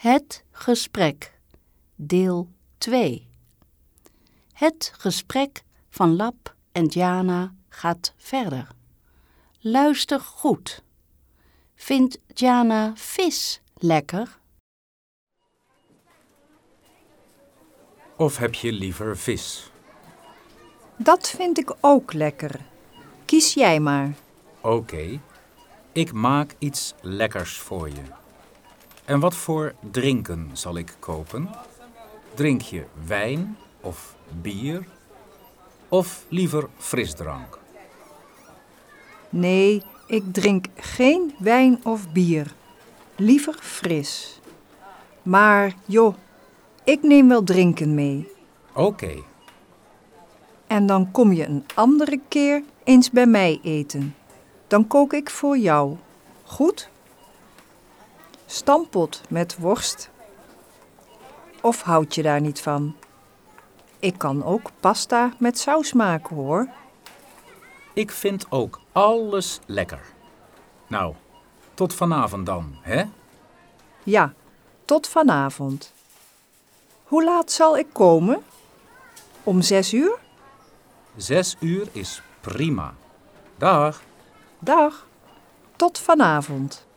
Het gesprek, deel 2. Het gesprek van Lap en Diana gaat verder. Luister goed. Vindt Diana vis lekker? Of heb je liever vis? Dat vind ik ook lekker. Kies jij maar. Oké, ik maak iets lekkers voor je. En wat voor drinken zal ik kopen? Drink je wijn of bier? Of liever frisdrank? Nee, ik drink geen wijn of bier. Liever fris. Maar joh, ik neem wel drinken mee. Oké, En dan kom je een andere keer eens bij mij eten. Dan kook ik voor jou. Goed? Stampot met worst. Of houd je daar niet van? Ik kan ook pasta met saus maken hoor. ik vind ook alles lekker. Nou, tot vanavond dan, hè? Ja, tot vanavond. Hoe laat zal ik komen? Om zes uur? Zes uur is prima. Dag. Dag. Tot vanavond.